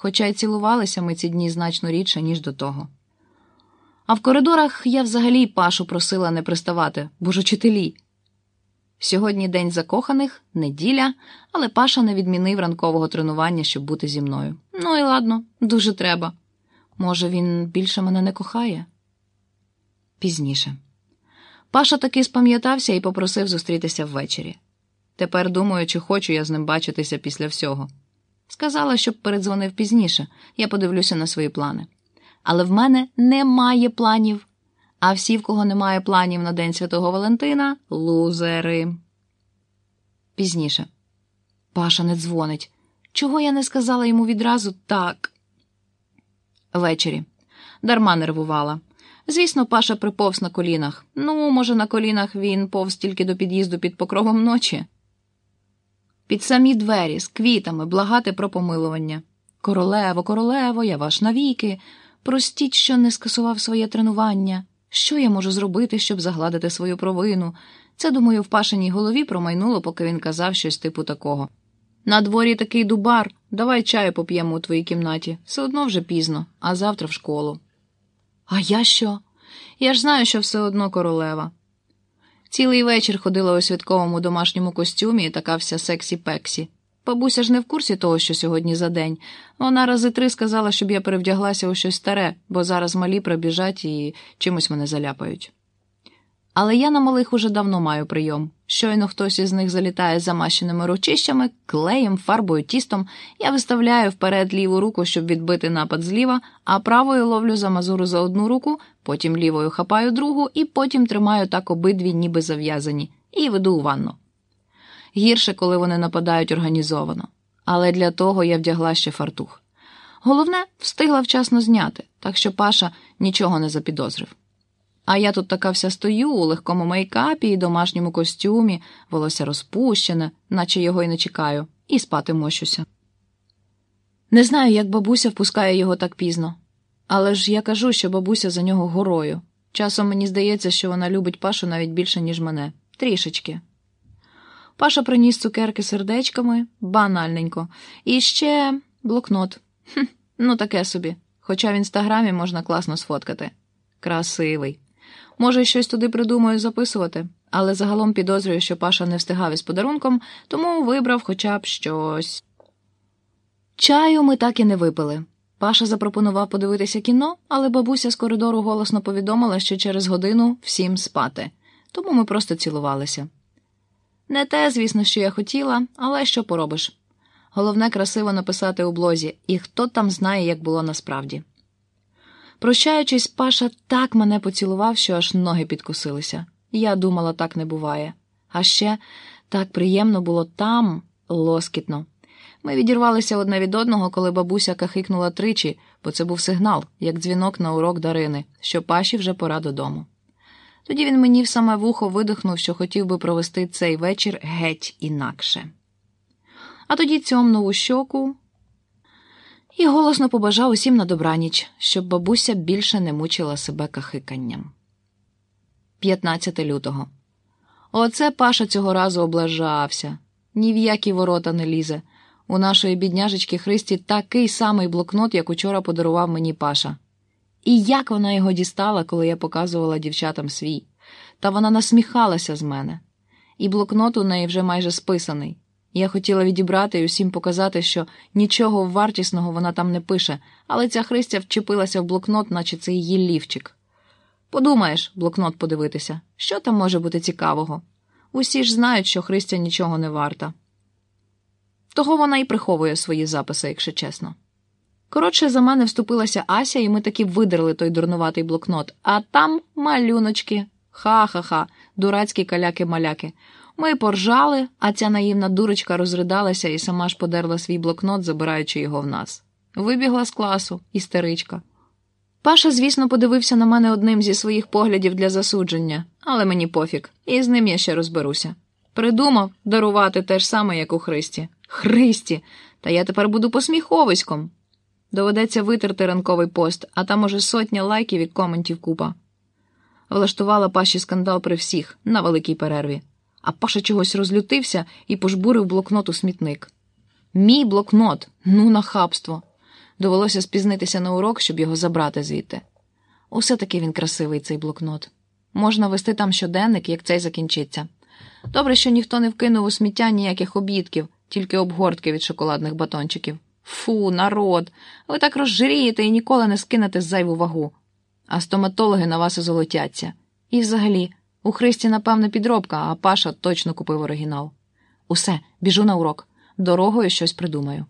хоча й цілувалися ми ці дні значно рідше, ніж до того. А в коридорах я взагалі Пашу просила не приставати, бо ж учителі. Сьогодні день закоханих, неділя, але Паша не відмінив ранкового тренування, щоб бути зі мною. Ну і ладно, дуже треба. Може, він більше мене не кохає? Пізніше. Паша таки спам'ятався і попросив зустрітися ввечері. Тепер думаю, чи хочу я з ним бачитися після всього. Сказала, щоб передзвонив пізніше, я подивлюся на свої плани. Але в мене немає планів. А всі, в кого немає планів на День Святого Валентина лузери. Пізніше. Паша не дзвонить. Чого я не сказала йому відразу так? Ввечері. Дарма нервувала. Звісно, Паша приповз на колінах. Ну, може, на колінах він повз тільки до під'їзду під покровом ночі. Під самі двері з квітами благати про помилування. Королево, королево, я ваш навіки. Простіть, що не скасував своє тренування. Що я можу зробити, щоб загладити свою провину? Це, думаю, в Пашиній голові промайнуло, поки він казав щось типу такого. На дворі такий дубар, давай чаю поп'ємо у твоїй кімнаті. Все одно вже пізно, а завтра в школу. А я що? Я ж знаю, що все одно королева. Цілий вечір ходила у святковому домашньому костюмі і така вся сексі-пексі. Бабуся ж не в курсі того, що сьогодні за день. Вона рази три сказала, щоб я перевдяглася у щось старе, бо зараз малі прибіжать і чимось мене заляпають. Але я на малих уже давно маю прийом. Щойно хтось із них залітає замащеними ручищами, клеєм, фарбою, тістом, я виставляю вперед ліву руку, щоб відбити напад зліва, а правою ловлю замазуру за одну руку, потім лівою хапаю другу і потім тримаю так обидві, ніби зав'язані, і веду у ванну. Гірше, коли вони нападають організовано. Але для того я вдягла ще фартух. Головне, встигла вчасно зняти, так що Паша нічого не запідозрив. А я тут така вся стою у легкому мейкапі і домашньому костюмі, волосся розпущене, наче його й не чекаю, і спати мощуся. Не знаю, як бабуся впускає його так пізно. Але ж я кажу, що бабуся за нього горою. Часом мені здається, що вона любить Пашу навіть більше, ніж мене. Трішечки. Паша приніс цукерки сердечками, банальненько, і ще блокнот. Хм, Ну, таке собі. Хоча в інстаграмі можна класно сфоткати. Красивий. Може, щось туди придумаю записувати, але загалом підозрюю, що Паша не встигав із подарунком, тому вибрав хоча б щось. Чаю ми так і не випили. Паша запропонував подивитися кіно, але бабуся з коридору голосно повідомила, що через годину всім спати, тому ми просто цілувалися. Не те, звісно, що я хотіла, але що поробиш. Головне красиво написати у блозі, і хто там знає, як було насправді. Прощаючись, Паша так мене поцілував, що аж ноги підкусилися. Я думала, так не буває. А ще так приємно було там лоскітно. Ми відірвалися одне від одного, коли бабуся кахикнула тричі, бо це був сигнал, як дзвінок на урок Дарини, що Паші вже пора додому. Тоді він мені в саме вухо видихнув, що хотів би провести цей вечір геть інакше. А тоді цьомнув у щоку і голосно побажав усім на добраніч, щоб бабуся більше не мучила себе кахиканням. 15 лютого. Оце Паша цього разу облажався. Ні в які ворота не лізе. У нашої бідняжечки Христі такий самий блокнот, як учора подарував мені Паша. І як вона його дістала, коли я показувала дівчатам свій, та вона насміхалася з мене. І блокнот у неї вже майже списаний. Я хотіла відібрати і усім показати, що нічого вартісного вона там не пише, але ця Христя вчепилася в блокнот, наче це її лівчик. Подумаєш, блокнот подивитися, що там може бути цікавого. Усі ж знають, що Христя нічого не варта. Того вона і приховує свої записи, якщо чесно. Коротше, за мене вступилася Ася, і ми таки видерли той дурнуватий блокнот, а там малюночки. Ха-ха-ха, дурацькі каляки-маляки. Ми поржали, а ця наївна дурочка розридалася і сама ж подерла свій блокнот, забираючи його в нас. Вибігла з класу, істеричка. Паша, звісно, подивився на мене одним зі своїх поглядів для засудження, але мені пофіг, і з ним я ще розберуся. Придумав дарувати те ж саме, як у Христі. Христі! Та я тепер буду посміховиськом. Доведеться витерти ранковий пост, а там уже сотня лайків і коментів купа. Влаштувала Паші скандал при всіх на великій перерві, а Паша чогось розлютився і пожбурив блокнот у смітник. Мій блокнот, ну нахабство. Довелося спізнитися на урок, щоб його забрати звідти. Усе таки він красивий, цей блокнот. Можна вести там щоденник, як цей закінчиться. Добре, що ніхто не вкинув у сміття ніяких обідків, тільки обгортки від шоколадних батончиків. Фу, народ, ви так розжирієте і ніколи не скинете зайву вагу. А стоматологи на вас і золотяться. І взагалі, у Христі, напевно, підробка, а Паша точно купив оригінал. Усе, біжу на урок. Дорогою щось придумаю.